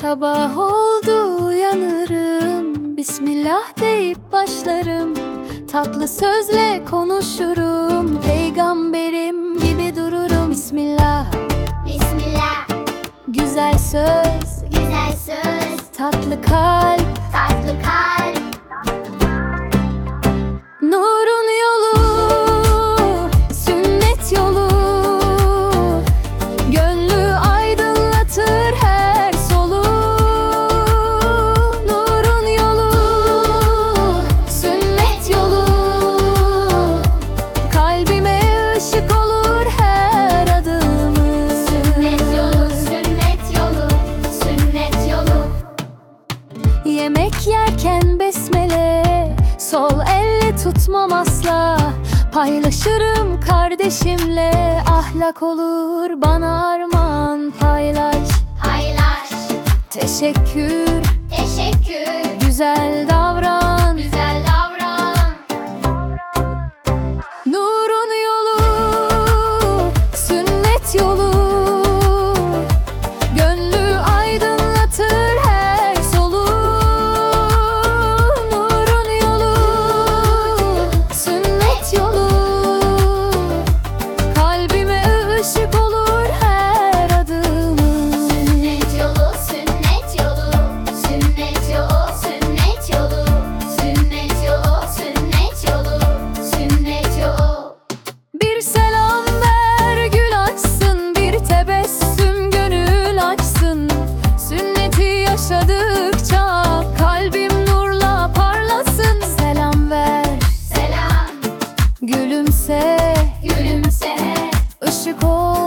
Sabah oldu uyanırım. Bismillah deyip başlarım. Tatlı sözle konuşurum. Peygamberim gibi dururum. Bismillah. Bismillah, Güzel söz. Güzel söz, Tatlı kalp. Tatlı kalp, Yemek yerken besmele Sol elle tutmam asla. Paylaşırım kardeşimle Ahlak olur bana armağan. Paylaş. Paylaş, Teşekkür. Teşekkür, güzel davran gülümse. Gülümse, ışık ol